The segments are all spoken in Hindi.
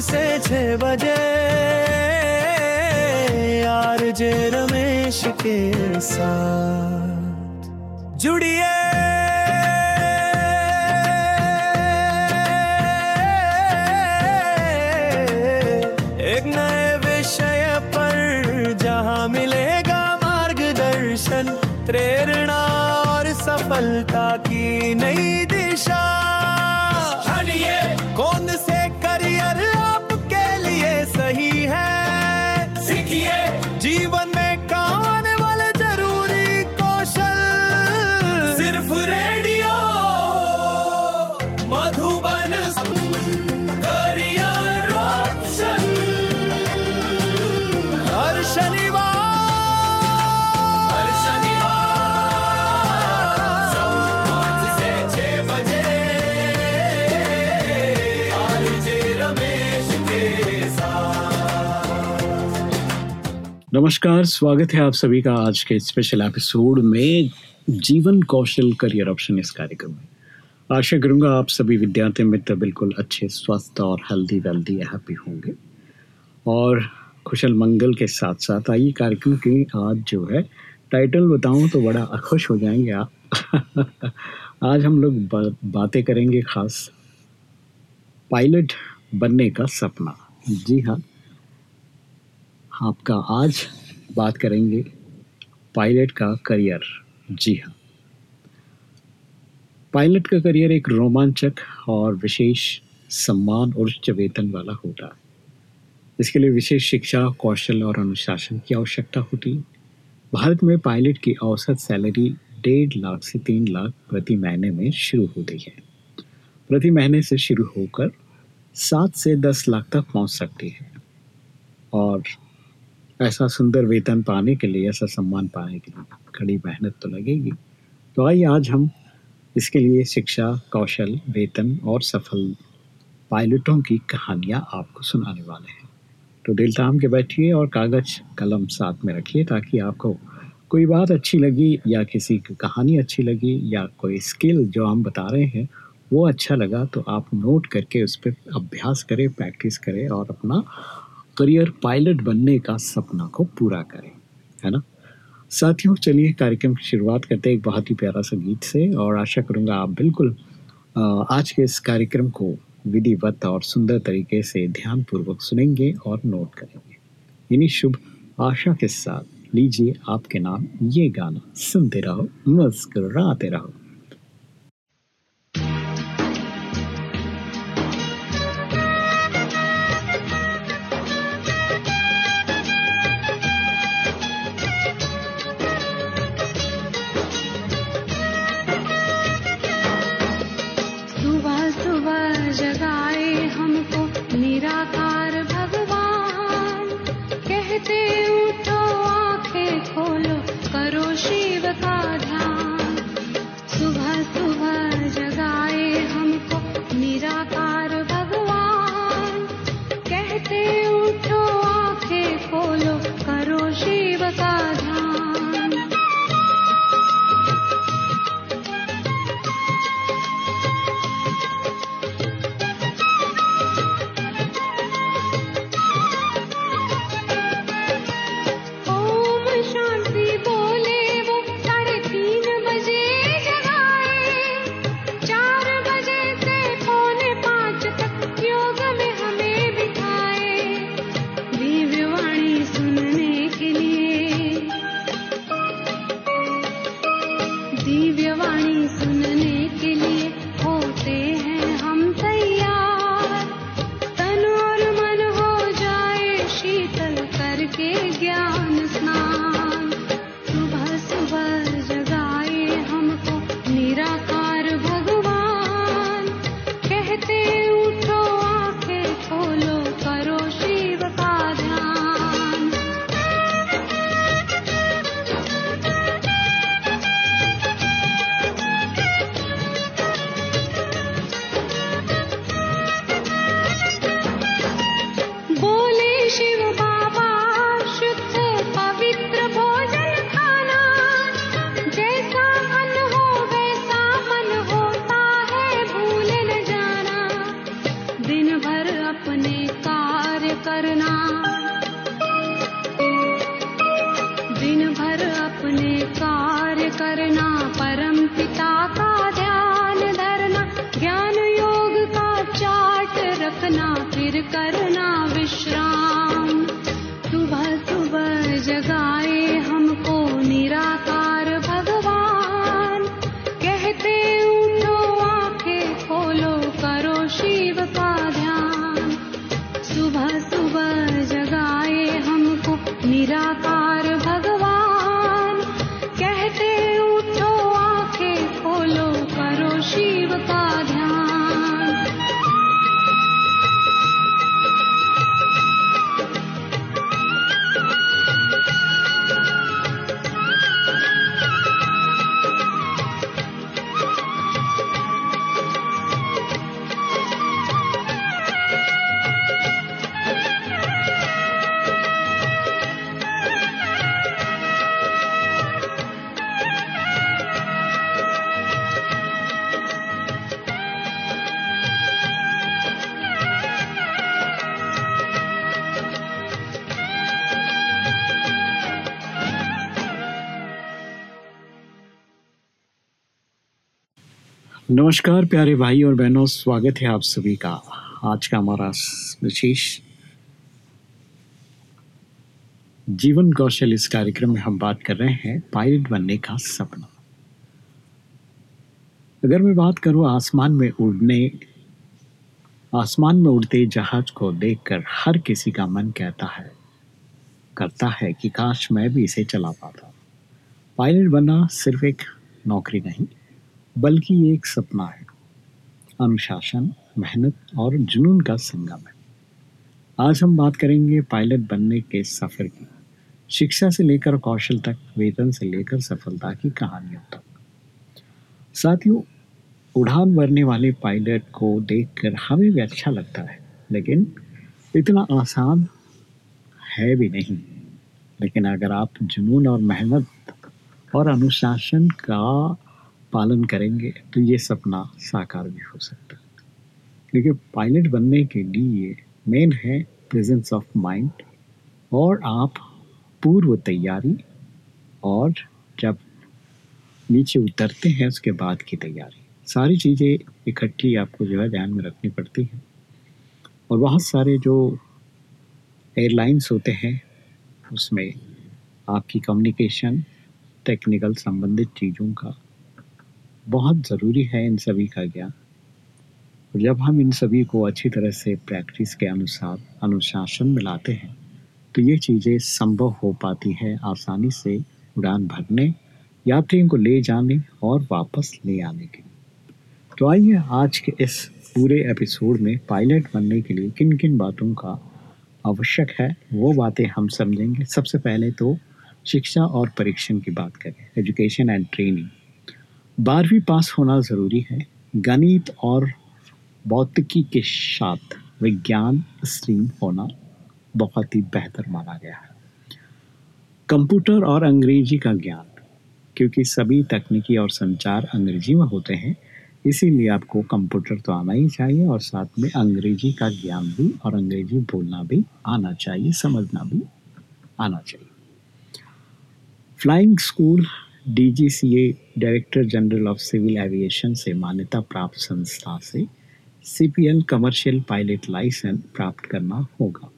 से छह बजे यार जे रमेश के साथ। जुड़िए नमस्कार स्वागत है आप सभी का आज के स्पेशल एपिसोड में जीवन कौशल करियर ऑप्शन इस कार्यक्रम में। आशा करूँगा आप सभी विद्यार्थी मित्र बिल्कुल अच्छे स्वस्थ और हेल्दी वेल्दी हैप्पी होंगे। और कुशल मंगल के साथ साथ आइए कार्यक्रम की आज जो है टाइटल बताऊँ तो बड़ा खुश हो जाएँगे आप। आज हम लोग बा, बातें करेंगे खास पायलट बनने का सपना। जी हाँ आपका आज बात करेंगे पायलट का करियर। जी हाँ। पायलट का करियर एक रोमांचक और विशेष सम्मान और उच्च वेतन वाला होता है। इसके लिए विशेष शिक्षा, कौशल और अनुशासन की आवश्यकता होती है। भारत में पायलट की औसत सैलरी डेढ़ लाख से तीन लाख प्रति महीने में शुरू होती है। प्रति महीने से शुरू होकर सात से दस लाख तक पहुँच सकती है। और ऐसा सुंदर वेतन पाने के लिए, ऐसा सम्मान पाने के लिए कड़ी मेहनत तो लगेगी। तो आइए आज हम इसके लिए शिक्षा, कौशल, वेतन और सफल पायलटों की कहानियाँ आपको सुनाने वाले हैं। तो दिल थाम के बैठिए और कागज़, कलम साथ में रखिए ताकि आपको कोई बात अच्छी लगी या किसी की कहानी अच्छी लगी या कोई स्किल जो हम बता रहे हैं, वो अच्छा लगा तो आप नोट करके उस पर अभ्यास करें, प्रैक्टिस करें और अपना करियर पायलट बनने का सपना को पूरा करें, है ना? साथियों, चलिए कार्यक्रम की शुरुआत करते हैं एक बहुत ही प्यारा सा गीत से और आशा करूँगा आप बिल्कुल आज के इस कार्यक्रम को विधिवत और सुंदर तरीके से ध्यानपूर्वक सुनेंगे और नोट करेंगे। इन्हीं शुभ आशा के साथ लीजिए आपके नाम ये गाना, सुनते रहो, मुस्कुराते रहो। नमस्कार, प्यारे भाई और बहनों, स्वागत है आप सभी का। आज का हमारा विशेष जीवन कौशल इस कार्यक्रम में हम बात कर रहे हैं, पायलट बनने का सपना। अगर मैं बात करूँ आसमान में उड़ने, आसमान में उड़ते जहाज़ को देखकर हर किसी का मन कहता है, करता है कि काश मैं भी इसे चला पाता। पायलट बनना सिर्फ़ एक नौकरी नहीं बल्कि एक सपना है। अनुशासन, मेहनत और जुनून का संगम है। आज हम बात करेंगे पायलट बनने के सफ़र की। शिक्षा से लेकर कौशल तक, वेतन से लेकर सफलता की कहानियों तक। साथियों, उड़ान भरने वाले पायलट को देखकर हमें भी अच्छा लगता है, लेकिन इतना आसान है भी नहीं। लेकिन अगर आप जुनून और मेहनत और अनुशासन का पालन करेंगे तो ये सपना साकार भी हो सकता है। क्योंकि पायलट बनने के लिए मेन है प्रेजेंस ऑफ़ माइंड और आप पूर्व तैयारी और जब नीचे उतरते हैं, उसके बाद की तैयारी। सारी चीज़ें इकट्ठी आपको जो है ध्यान में रखनी पड़ती हैं। और बहुत सारे जो एयरलाइंस होते हैं, उसमें आपकी कम्युनिकेशन टेक्निकल संबंधित चीज़ों का बहुत ज़रूरी है इन सभी का ज्ञान। और जब हम इन सभी को अच्छी तरह से प्रैक्टिस के अनुसार, अनुशासन में लाते हैं तो ये चीज़ें संभव हो पाती है आसानी से उड़ान भरने यात्रियों को ले जाने और वापस ले आने के तो आइए आज के इस पूरे एपिसोड में पायलट बनने के लिए किन किन बातों का आवश्यक है, वो बातें हम समझेंगे। सबसे पहले तो शिक्षा और परीक्षण की बात करें एजुकेशन एंड ट्रेनिंग बारहवीं पास होना ज़रूरी है। गणित और भौतिकी के साथ विज्ञान स्ट्रीम होना बहुत ही बेहतर माना गया है। कंप्यूटर और अंग्रेज़ी का ज्ञान, क्योंकि सभी तकनीकी और संचार अंग्रेज़ी में होते हैं, इसीलिए आपको कंप्यूटर तो आना ही चाहिए और साथ में अंग्रेज़ी का ज्ञान भी और अंग्रेज़ी बोलना भी आना चाहिए, समझना भी आना चाहिए। Flying school DGCA director general of civil aviation से मान्यता प्राप्त संस्था से सीपीएल कमर्शियल पायलट लाइसेंस प्राप्त करना होगा।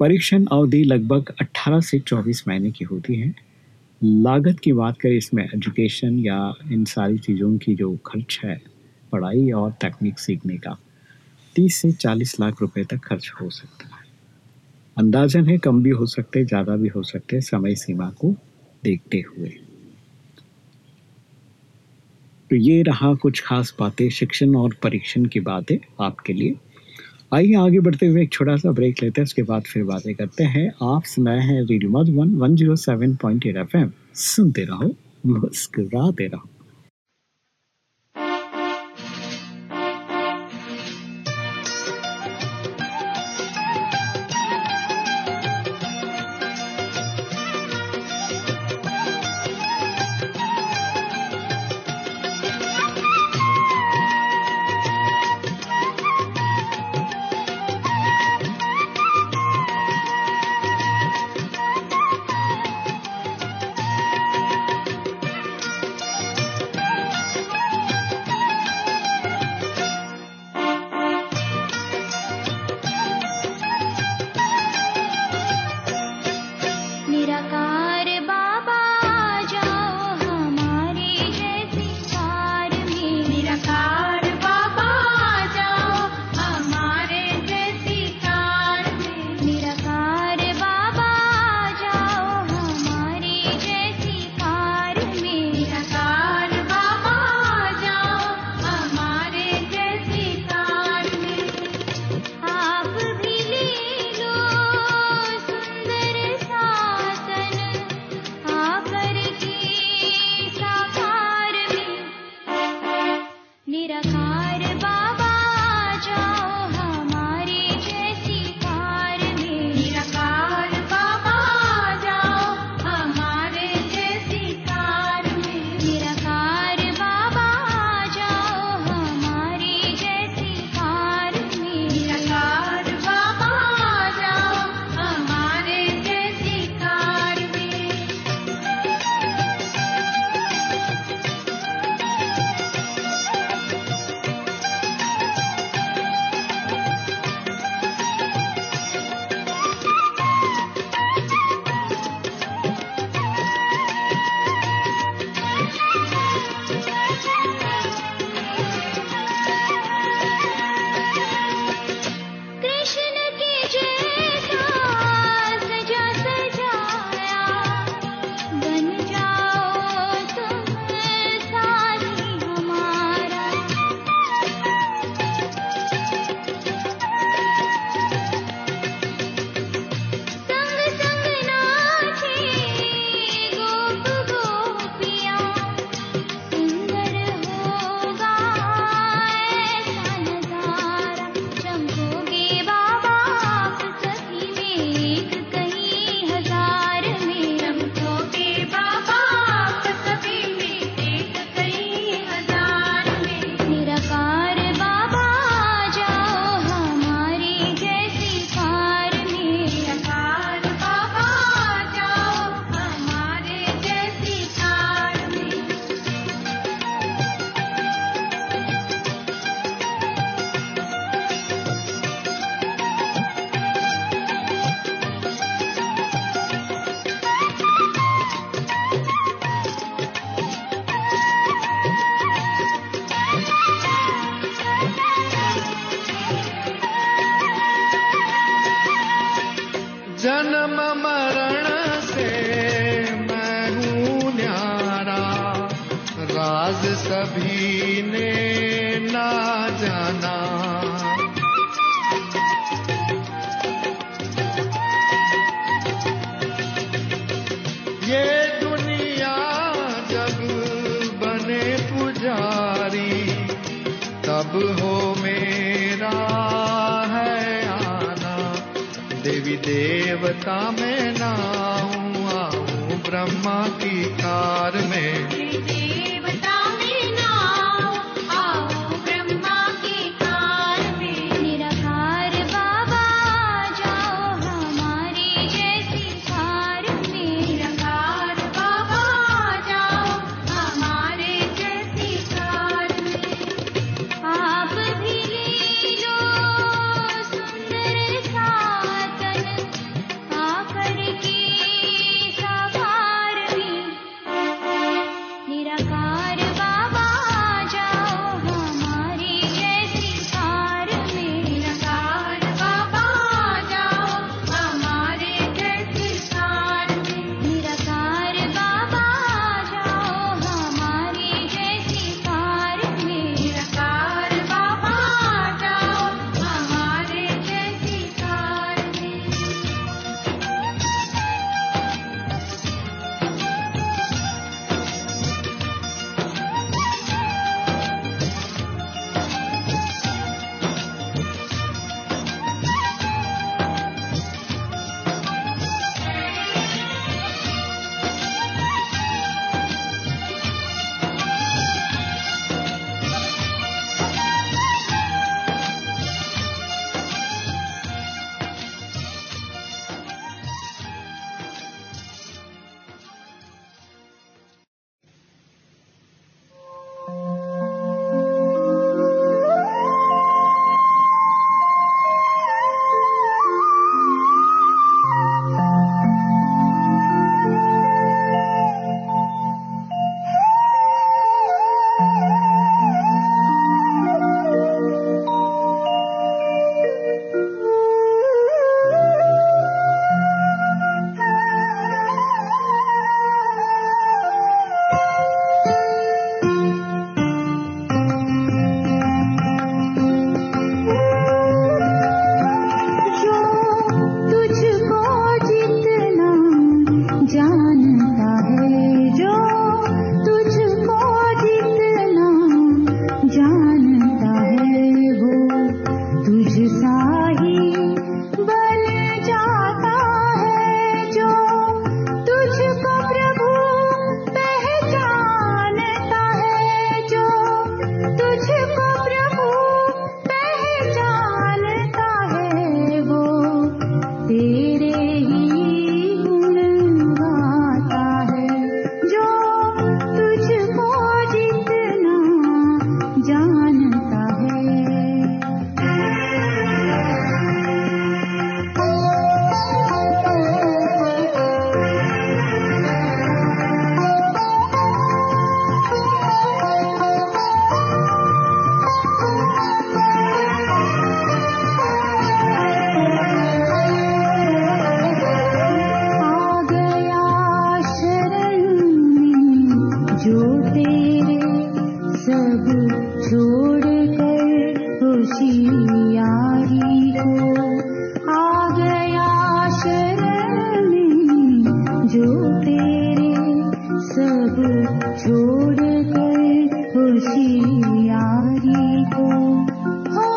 परीक्षण अवधि लगभग 18 से 24 महीने की होती है। लागत की बात करें, इसमें एजुकेशन या इन सारी चीज़ों की जो खर्च है, पढ़ाई और तकनीक सीखने का 30 से 40 लाख रुपए तक खर्च हो सकता है। अंदाजन है, कम भी हो सकते, ज़्यादा भी हो सकते, समय सीमा को देखते हुए। तो ये रहा कुछ खास बातें, शिक्षण और परीक्षण की बातें आपके लिए। आइए आगे बढ़ते हुए एक छोटा सा ब्रेक लेते हैं, उसके बाद फिर बातें करते हैं। आप सुनाए हैं radio Madhuban one zero seven point eight F M. सुनते रहो, मुस्कुराते रहो। देवता में नाऊं आऊँ ब्रह्मा की कार में। 乌鸦的歌。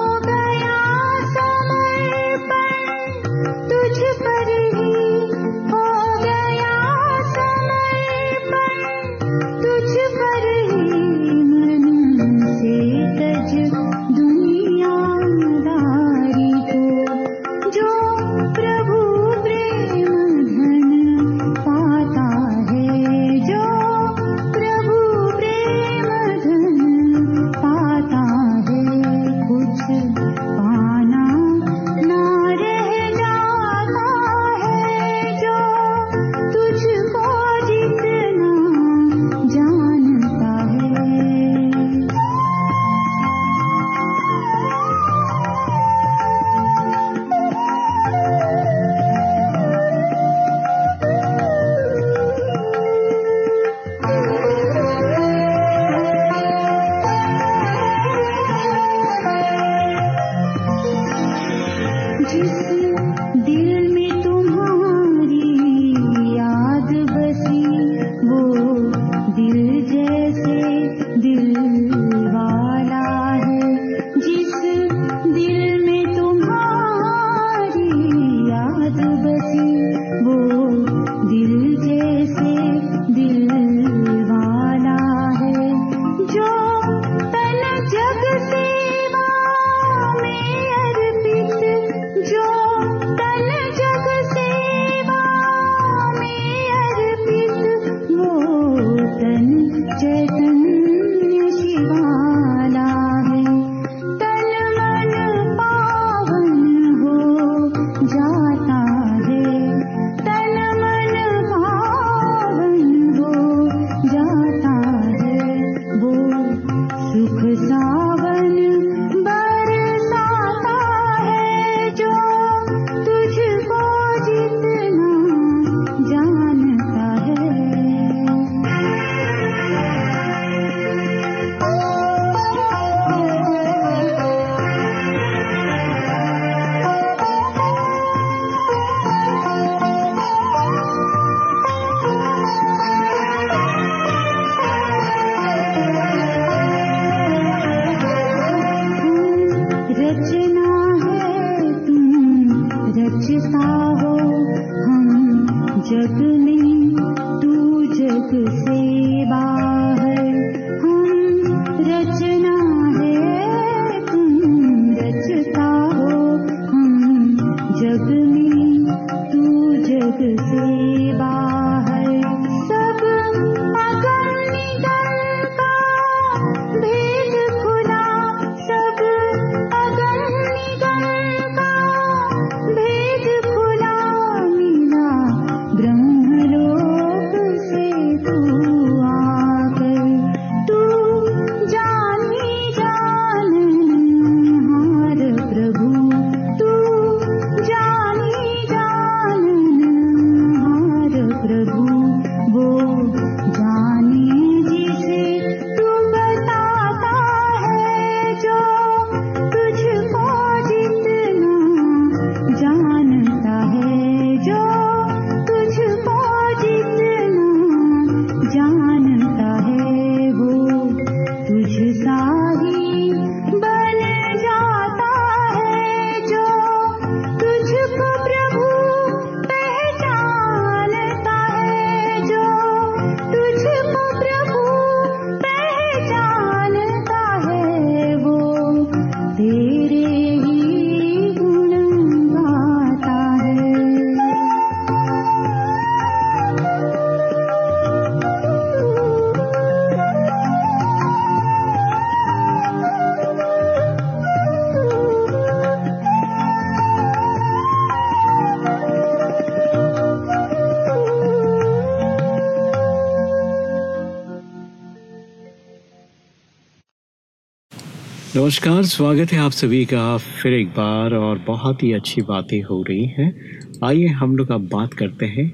नमस्कार, स्वागत है आप सभी का। फिर एक बार और बहुत ही अच्छी बातें हो रही हैं। आइए हम लोग अब बात करते हैं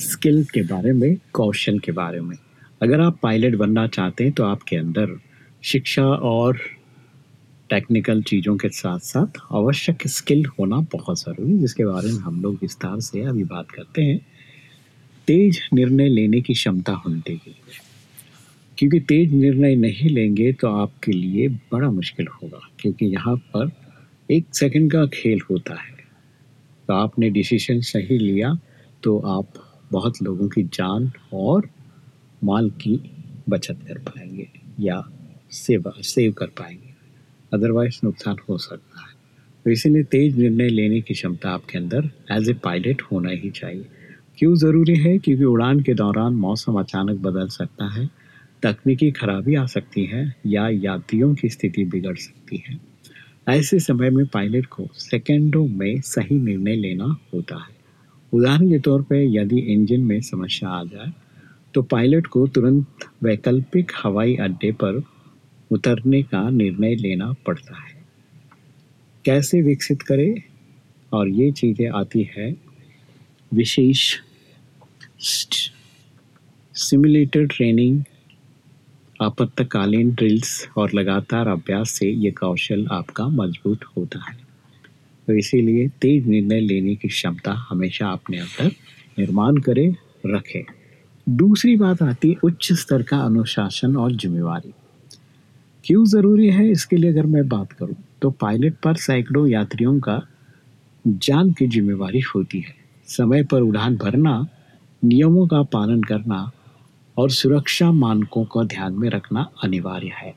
स्किल के बारे में, कौशल के बारे में। अगर आप पायलट बनना चाहते हैं तो आपके अंदर शिक्षा और टेक्निकल चीज़ों के साथ साथ आवश्यक स्किल होना बहुत ज़रूरी जिसके बारे में हम लोग विस्तार से अभी बात करते हैं। तेज निर्णय लेने की क्षमता होनी चाहिए क्योंकि तेज निर्णय नहीं लेंगे तो आपके लिए बड़ा मुश्किल होगा, क्योंकि यहाँ पर एक सेकंड का खेल होता है। तो आपने डिसीज़न सही लिया तो आप बहुत लोगों की जान और माल की बचत कर पाएँगे या सेव सेव कर पाएँगे। अदरवाइज़ नुकसान हो सकता है। तो इसीलिए तेज निर्णय लेने की क्षमता आपके अंदर एज ए पायलट होना ही चाहिए। क्यों ज़रूरी है? क्योंकि उड़ान के दौरान मौसम अचानक बदल सकता है। तकनीकी खराबी आ सकती है या यात्रियों की स्थिति बिगड़ सकती है। ऐसे समय में पायलट को सेकेंडों में सही निर्णय लेना होता है। उदाहरण के तौर पर यदि इंजन में समस्या आ जाए तो पायलट को तुरंत वैकल्पिक हवाई अड्डे पर उतरने का निर्णय लेना पड़ता है। कैसे विकसित करें? और ये चीज़ें आती है विशेष सिमुलेटर ट्रेनिंग आपातकालीन ड्रिल्स और लगातार अभ्यास से ये कौशल आपका मज़बूत होता है। तो इसीलिए तेज निर्णय लेने की क्षमता हमेशा अपने अंदर निर्माण करें, रखें। दूसरी बात आती है उच्च स्तर का अनुशासन और जिम्मेवारी। क्यों ज़रूरी है? इसके लिए अगर मैं बात करूँ तो पायलट पर सैकड़ों यात्रियों का जान की जिम्मेवारी होती है। समय पर उड़ान भरना, नियमों का पालन करना और सुरक्षा मानकों को ध्यान में रखना अनिवार्य है।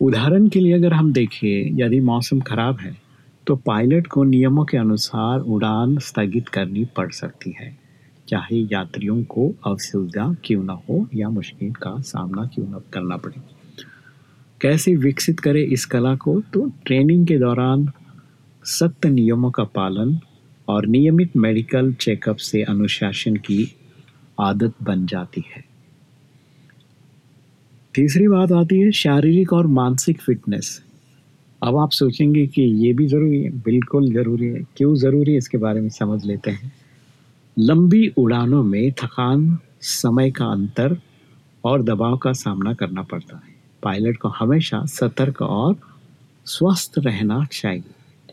उदाहरण के लिए अगर हम देखें, यदि मौसम खराब है तो पायलट को नियमों के अनुसार उड़ान स्थगित करनी पड़ सकती है। चाहे यात्रियों को असुविधा क्यों ना हो या मुश्किल का सामना क्यों ना करना पड़े। कैसे विकसित करें इस कला को? तो ट्रेनिंग के दौरान सख्त नियमों का पालन और नियमित मेडिकल चेकअप से अनुशासन की आदत बन जाती है। तीसरी बात आती है शारीरिक और मानसिक फिटनेस। अब आप सोचेंगे कि ये भी ज़रूरी है, बिल्कुल ज़रूरी है, क्यों ज़रूरी है, इसके बारे में समझ लेते हैं। लंबी उड़ानों में थकान, समय का अंतर और दबाव का सामना करना पड़ता है। पायलट को हमेशा सतर्क और स्वस्थ रहना चाहिए।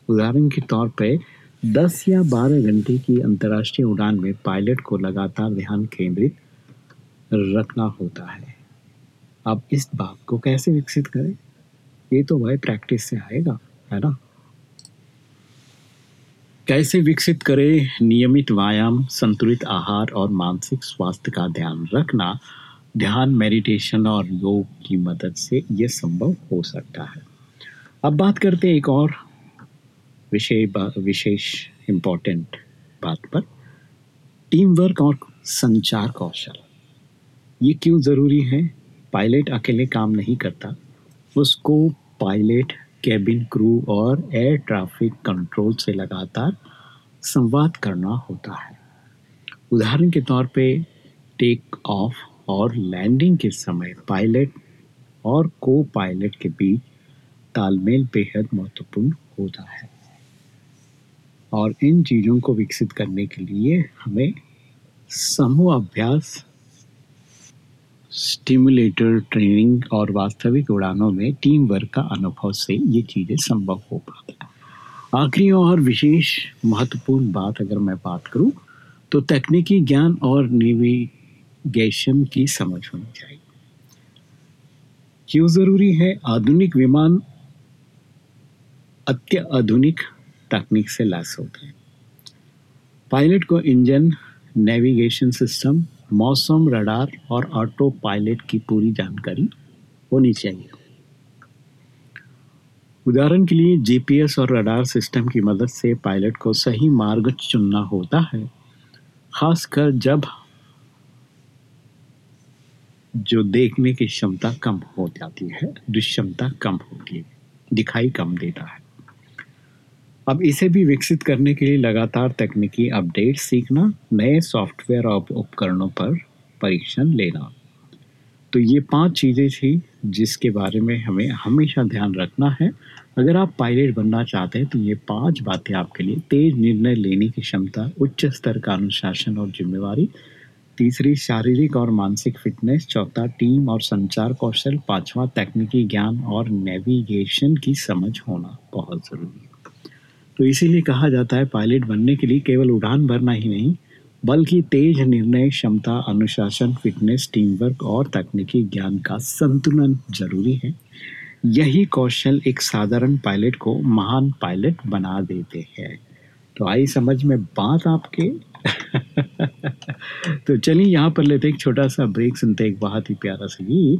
उदाहरण के तौर पे 10 या 12 घंटे की अंतर्राष्ट्रीय उड़ान में पायलट को लगातार ध्यान केंद्रित रखना होता है। अब इस बात को कैसे विकसित करें? ये तो भाई प्रैक्टिस से आएगा, है ना? कैसे विकसित करें? नियमित व्यायाम, संतुलित आहार और मानसिक स्वास्थ्य का ध्यान रखना, ध्यान, मेडिटेशन और योग की मदद से ये संभव हो सकता है। अब बात करते हैं एक और विषय विशेष इम्पोर्टेंट बात पर। टीम वर्क और संचार कौशल। ये क्यों ज़रूरी है? पायलट अकेले काम नहीं करता। उसको पायलट कैबिन क्रू और एयर ट्रैफ़िक कंट्रोल से लगातार संवाद करना होता है। उदाहरण के तौर पे टेक ऑफ़ और लैंडिंग के समय पायलट और को पायलट के बीच तालमेल बेहद महत्वपूर्ण होता है। और इन चीज़ों को विकसित करने के लिए हमें समूह अभ्यास स्टिमुलेटर ट्रेनिंग और वास्तविक उड़ानों में टीम वर्क का अनुभव से ये चीज़ें संभव हो पाता है। आखिरी और विशेष महत्वपूर्ण बात अगर मैं बात करूँ तो तकनीकी ज्ञान और नेविगेशन की समझ होनी चाहिए। क्यों ज़रूरी है? आधुनिक विमान अत्याधुनिक तकनीक से लैस होते हैं पायलट को इंजन, नेविगेशन सिस्टम, मौसम, रडार और ऑटो पायलट की पूरी जानकारी होनी चाहिए। उदाहरण के लिए जीपीएस और रडार सिस्टम की मदद से पायलट को सही मार्ग चुनना होता है, खासकर जब जो देखने की क्षमता कम हो जाती है दृश्यमता कम होती है, दिखाई कम देता है। अब इसे भी विकसित करने के लिए लगातार तकनीकी अपडेट सीखना, नए सॉफ्टवेयर और उपकरणों पर परीक्षण लेना। तो ये पाँच चीज़ें थी जिसके बारे में हमें हमेशा ध्यान रखना है। अगर आप पायलट बनना चाहते हैं तो ये पाँच बातें आपके लिए, तेज निर्णय लेने की क्षमता, उच्च स्तर का अनुशासन और जिम्मेवारी, तीसरी शारीरिक और मानसिक फिटनेस, चौथा टीम और संचार कौशल, पांचवा तकनीकी ज्ञान और नेविगेशन की समझ होना बहुत ज़रूरी है। तो इसीलिए कहा जाता है पायलट बनने के लिए केवल उड़ान भरना ही नहीं, बल्कि तेज निर्णय, क्षमता, अनुशासन, फिटनेस टीम वर्क और तकनीकी ज्ञान का संतुलन ज़रूरी है। यही कौशल एक साधारण पायलट को महान पायलट बना देते हैं। तो आई समझ में बात आपके? तो चलिए यहाँ पर लेते एक छोटा सा ब्रेक, सुनते एक बहुत ही प्यारा सा गीत।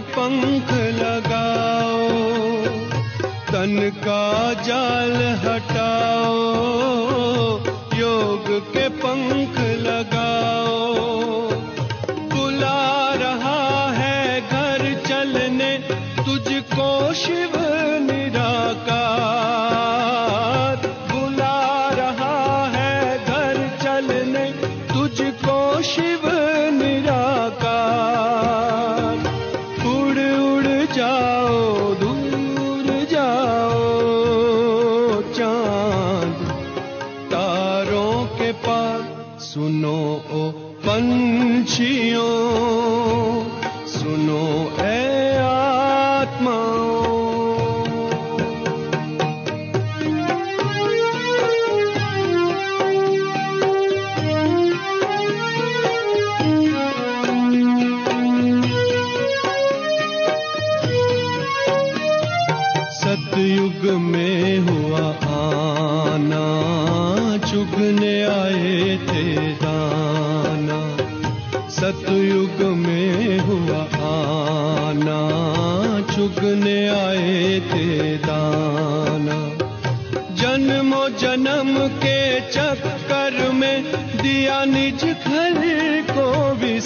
पंख लगाओ तन का जाल हटाओ। योग के पंख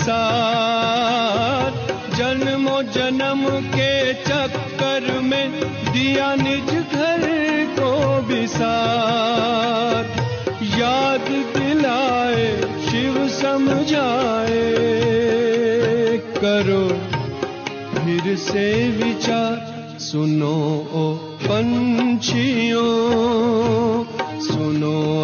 विसार जन्मों जन्म के चक्कर में दिया निज घर को विसार याद दिलाए, शिव समझाए, करो फिर से विचार। सुनो ओ पंछियों, सुनो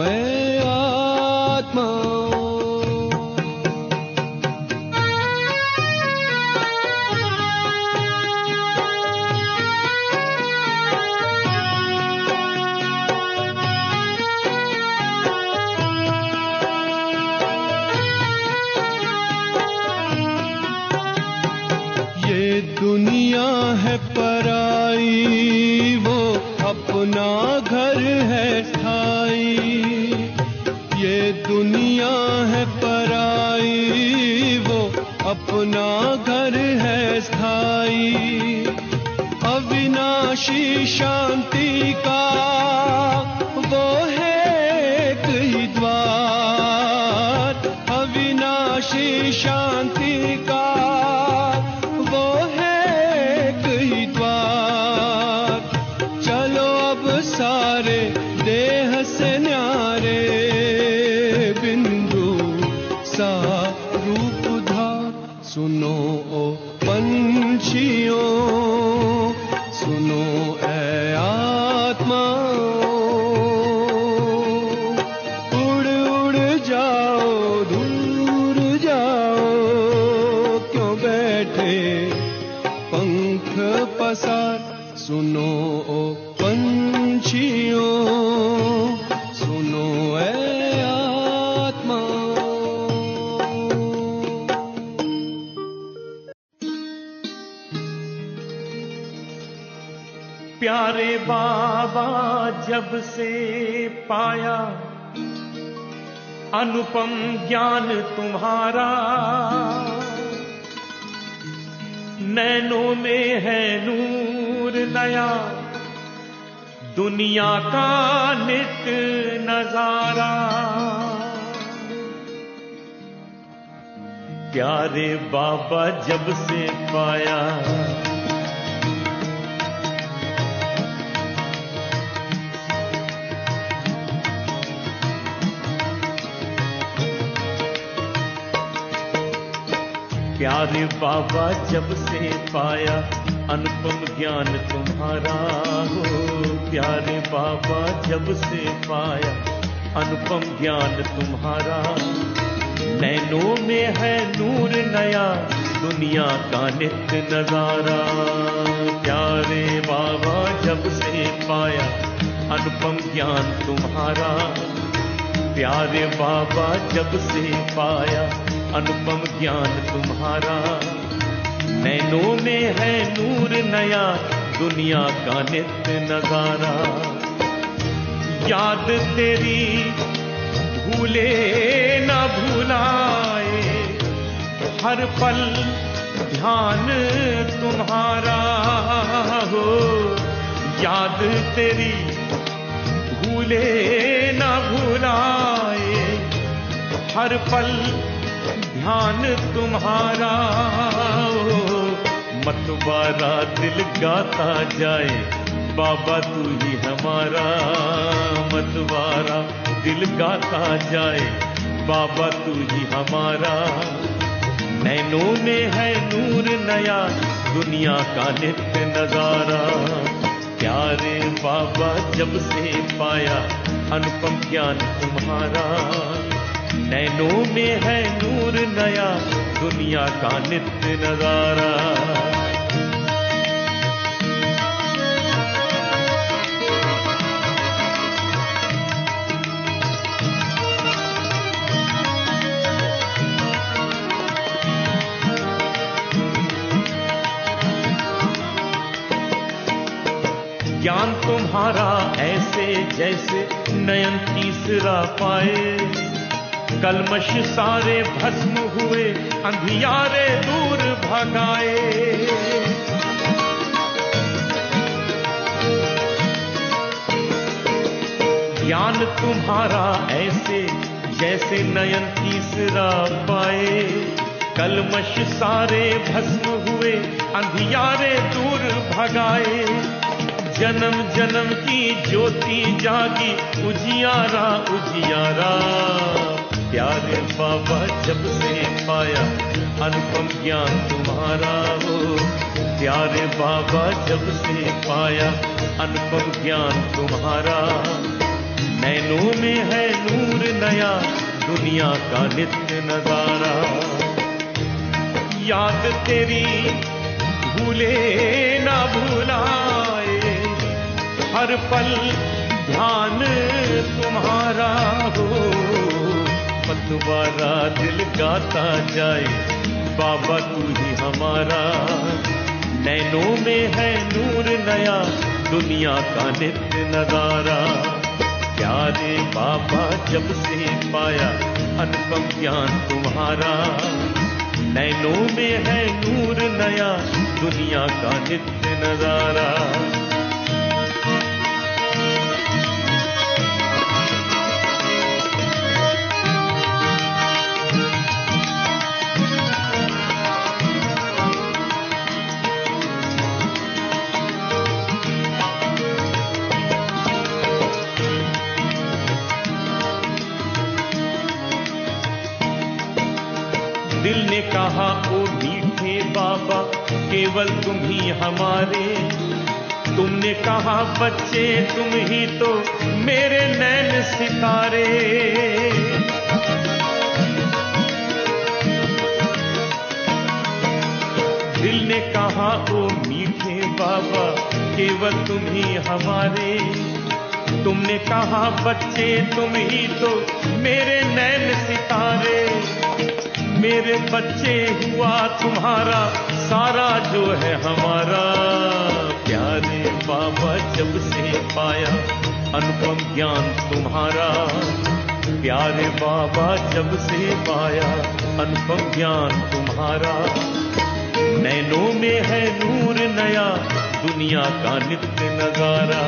जब से पाया अनुपम ज्ञान तुम्हारा, नैनों में है नूर नया, दुनिया का नित नज़ारा। प्यारे बाबा जब से पाया प्यारे बाबा जब से पाया, अनुपम ज्ञान तुम्हारा हो। प्यारे बाबा जब से पाया, अनुपम ज्ञान तुम्हारा नैनों में है नूर नया, दुनिया का नित्य नज़ारा। प्यारे बाबा जब से पाया, अनुपम ज्ञान तुम्हारा प्यारे बाबा जब से पाया अनुपम ज्ञान तुम्हारा। नैनों में है नूर नया, दुनिया का नित्य नज़ारा याद तेरी भूले न भूलाए, हर पल ध्यान तुम्हारा। हो, याद तेरी भूले न भूलाए, हर पल ध्यान तुम्हारा मतवारा दिल गाता जाए, बाबा तू ही हमारा। मतवारा दिल गाता जाए, बाबा तू ही हमारा। नैनों में है नूर नया, दुनिया का नित्य नज़ारा। प्यारे बाबा जब से पाया, अनुपम ज्ञान तुम्हारा। नैनों में है नूर नया, दुनिया का नित्य नज़ारा। ज्ञान तुम्हारा ऐसे जैसे नयन तीसरा पाए। कलमश सारे भस्म हुए, अंधियारे दूर भगाए। ज्ञान तुम्हारा ऐसे, जैसे नयन तीसरा पाए। कलमश सारे भस्म हुए, अंधियारे दूर भगाए। जन्म जन्म की ज्योति जागी, उजियारा उजियारा। प्यारे बाबा, जब से पाया अनुपम ज्ञान तुम्हारा हो। प्यारे बाबा, जब से पाया अनुपम ज्ञान तुम्हारा। नैनों में है नूर नया, दुनिया का नित्य नज़ारा। याद तेरी भूले ना भूलाए, हर पल ध्यान तुम्हारा हो। पतवारा दिल गाता जाए, बाबा तू ही हमारा। नैनों में है नूर नया, दुनिया का नित्य नज़ारा। प्यारे बाबा जब से पाया, अनुपम ज्ञान तुम्हारा। नैनों में है नूर नया, दुनिया का नित्य नज़ारा। केवल तुम ही हमारे। तुमने कहा, बच्चे, तुम ही तो मेरे नैन सितारे। दिल ने कहा, ओ मीठे बाबा, केवल तुम ही हमारे। तुमने कहा, बच्चे, तुम ही तो मेरे नैन सितारे। मेरे बच्चे हुआ तुम्हारा सारा जो है हमारा। प्यारे बाबा जब से पाया अनुपम ज्ञान तुम्हारा। प्यारे बाबा जब से पाया अनुपम ज्ञान तुम्हारा। नैनों में है नूर नया, दुनिया का नित्य नज़ारा।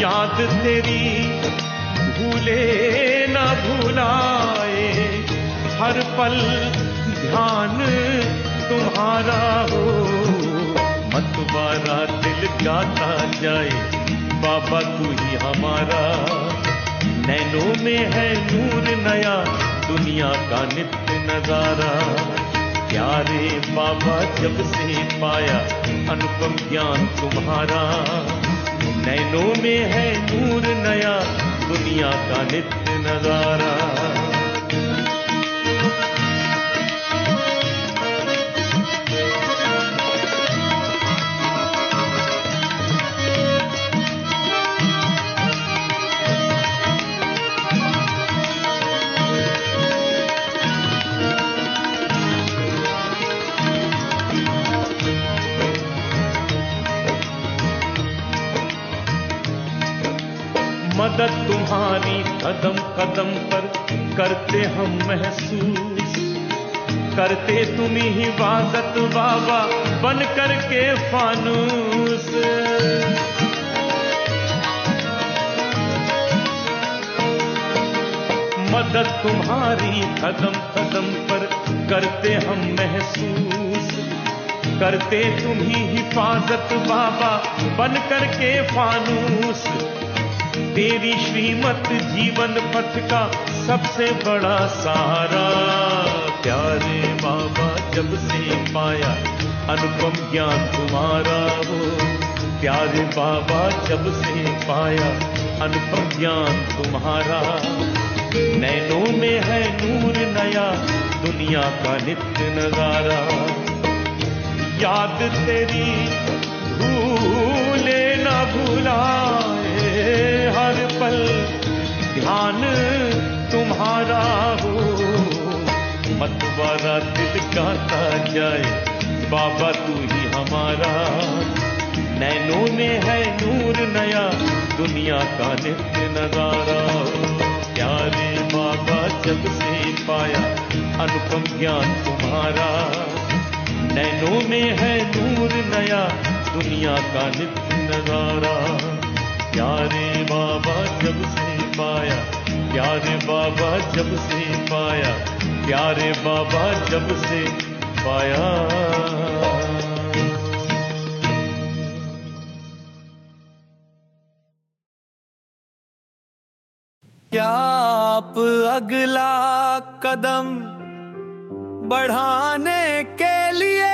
याद तेरी भूले ना भूलाए, हर पल ध्यान तुम्हारा हो। मतवारा दिल गाता जाए, बाबा तू ही हमारा। नैनों में है नूर नया, दुनिया का नित्य नज़ारा। प्यारे बाबा जब से पाया, अनुपम ज्ञान तुम्हारा। नैनों में है नूर नया, दुनिया का नित्य नज़ारा। मदद तुम्हारी कदम कदम पर करते हम महसूस, करते तुम ही वादत बाबा बन करके फानूस। मदद तुम्हारी कदम कदम पर करते हम महसूस, करते तुम ही हिफाजत बाबा बन करके फानूस। तेरी श्रीमत जीवन पथ का सबसे बड़ा सहारा। प्यारे बाबा, जब से पाया अनुपम ज्ञान तुम्हारा हो प्यारे बाबा, जब से पाया अनुपम ज्ञान तुम्हारा। नैनों में है नूर नया, दुनिया का नित्य नज़ारा। याद तेरी, भूले ना हर पल ध्यान तुम्हारा हो। मतवारा दिल गाता जाए, बाबा तू ही हमारा। नैनों में है नूर नया, दुनिया का नित्य नज़ारा। प्यारे बाबा जब से पाया, अनुपम ज्ञान तुम्हारा। नैनों में है नूर नया, दुनिया का नित्य नज़ारा। प्यारे बाबा जब से पाया, प्यारे बाबा जब से पाया, प्यारे बाबा जब से पाया। क्या आप अगला कदम बढ़ाने के लिए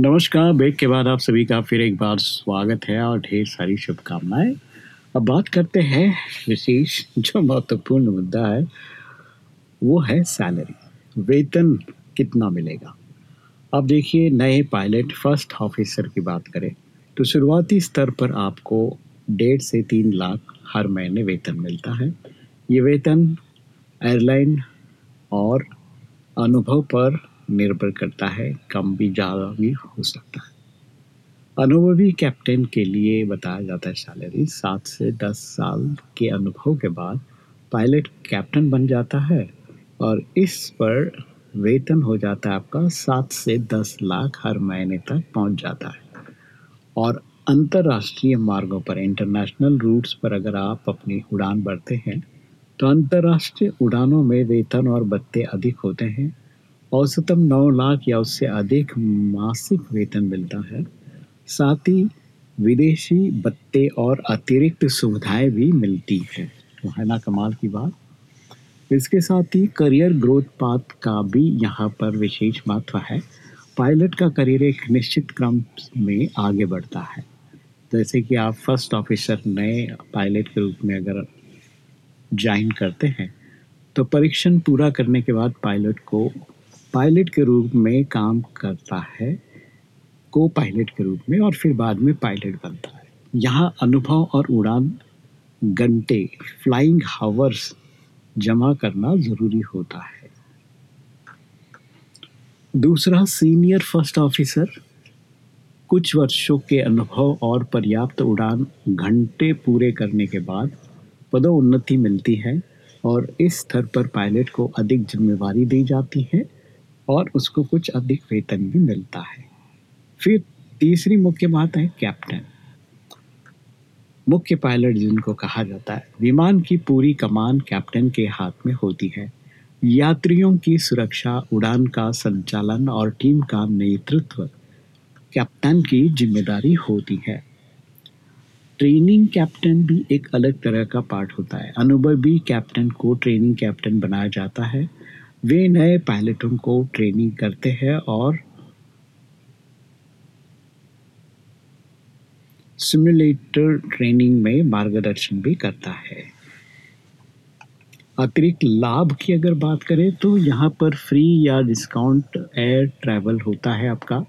नमस्कार, ब्रेक के बाद आप सभी का फिर एक बार स्वागत है और ढेर सारी शुभकामनाएँ। अब बात करते हैं विशेष, जो महत्वपूर्ण मुद्दा है, वो है सैलरी वेतन कितना मिलेगा? अब देखिए, नए पायलट फ़र्स्ट ऑफिसर की बात करें तो शुरुआती स्तर पर आपको डेढ़ से तीन लाख हर महीने वेतन मिलता है। ये वेतन एयरलाइन और अनुभव पर निर्भर करता है, कम भी, ज़्यादा भी हो सकता है। अनुभवी कैप्टन के लिए बताया जाता है सैलरी सात से दस साल के अनुभव के बाद पायलट कैप्टन बन जाता है और इस पर वेतन हो जाता है आपका सात से दस लाख हर महीने तक पहुँच जाता है। और अंतर्राष्ट्रीय मार्गों पर इंटरनेशनल रूट्स पर अगर आप अपनी उड़ान भरते हैं तो अंतर्राष्ट्रीय उड़ानों में वेतन और बत्ते अधिक होते हैं। औसतम नौ लाख या उससे अधिक मासिक वेतन मिलता है। साथ ही विदेशी भत्ते और अतिरिक्त सुविधाएँ भी मिलती है। तो है ना कमाल की बात। इसके साथ ही करियर ग्रोथ पाथ का भी यहाँ पर विशेष महत्व है। पायलट का करियर एक निश्चित क्रम में आगे बढ़ता है। जैसे कि आप फ़र्स्ट ऑफिसर नए पायलट के रूप में अगर ज्वाइन करते हैं तो परीक्षण पूरा करने के बाद पायलट को पायलट के रूप में काम करता है को पायलट के रूप में और फिर बाद में पायलट बनता है। यहाँ अनुभव और उड़ान घंटे फ्लाइंग हावर्स जमा करना ज़रूरी होता है। दूसरा सीनियर फ़र्स्ट ऑफिसर कुछ वर्षों के अनुभव और पर्याप्त उड़ान घंटे पूरे करने के बाद पदोन्नति मिलती है और इस स्तर पर पायलट को अधिक जिम्मेवारी दी जाती है। और उसको कुछ अधिक वेतन भी मिलता है। फिर तीसरी मुख्य बात है कैप्टन। मुख्य पायलट जिनको कहा जाता है, विमान की पूरी कमान कैप्टन के हाथ में होती है। यात्रियों की सुरक्षा, उड़ान का संचालन और टीम का नेतृत्व कैप्टन की ज़िम्मेदारी होती है। ट्रेनिंग कैप्टन भी एक अलग तरह का पार्ट होता है। अनुभवी कैप्टन को ट्रेनिंग कैप्टन बनाया जाता है। वे नए पायलटों को ट्रेनिंग करते हैं और सिमुलेटर ट्रेनिंग में मार्गदर्शन भी करता है। अतिरिक्त लाभ की अगर बात करें तो यहाँ पर फ्री या डिस्काउंट एयर ट्रैवल होता है आपका।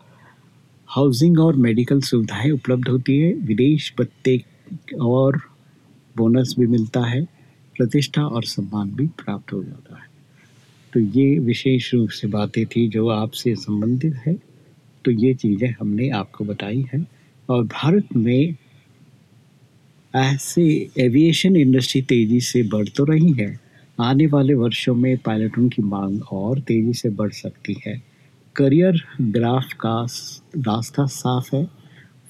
हाउसिंग और मेडिकल सुविधाएँ उपलब्ध होती है। विदेश भत्ते और बोनस भी मिलता है। प्रतिष्ठा और सम्मान भी प्राप्त हो जाता है। तो ये विशेष रूप से बातें थी जो आपसे संबंधित है। तो ये चीज़ें हमने आपको बताई हैं। और भारत में ऐसे एविएशन इंडस्ट्री तेज़ी से बढ़ तो रही है। आने वाले वर्षों में पायलटों की मांग और तेज़ी से बढ़ सकती है। करियर ग्राफ का रास्ता साफ़ है।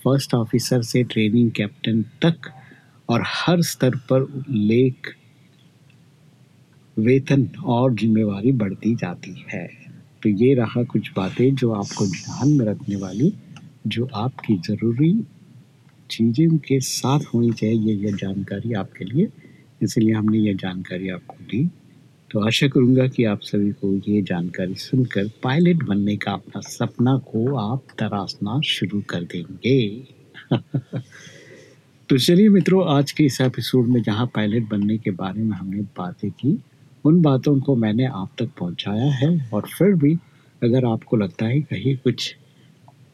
फ़र्स्ट ऑफिसर से ट्रेनिंग कैप्टन तक और हर स्तर पर लेख वेतन और जिम्मेवारी बढ़ती जाती है। तो ये रहा कुछ बातें जो आपको ध्यान में रखने वाली, जो आपकी ज़रूरी चीज़ों के साथ होनी चाहिए, ये जानकारी आपके लिए। इसलिए हमने ये जानकारी आपको दी। तो आशा करूँगा कि आप सभी को ये जानकारी सुनकर पायलट बनने का अपना सपना को आप तराशना शुरू कर देंगे। तो चलिए मित्रों, आज के इस एपिसोड में जहाँ पायलट बनने के बारे में हमने बातें की उन बातों को मैंने आप तक पहुँचाया है। और फिर भी अगर आपको लगता है कहीं कुछ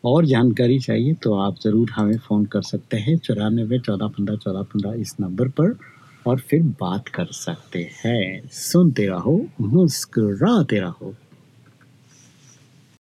और जानकारी चाहिए तो आप ज़रूर हमें फ़ोन कर सकते हैं। चौरानबे चौदह, पंद्रह चौदह, पंद्रह इस नंबर पर और फिर बात कर सकते हैं। सुनते रहो, मुस्कुराते रहो।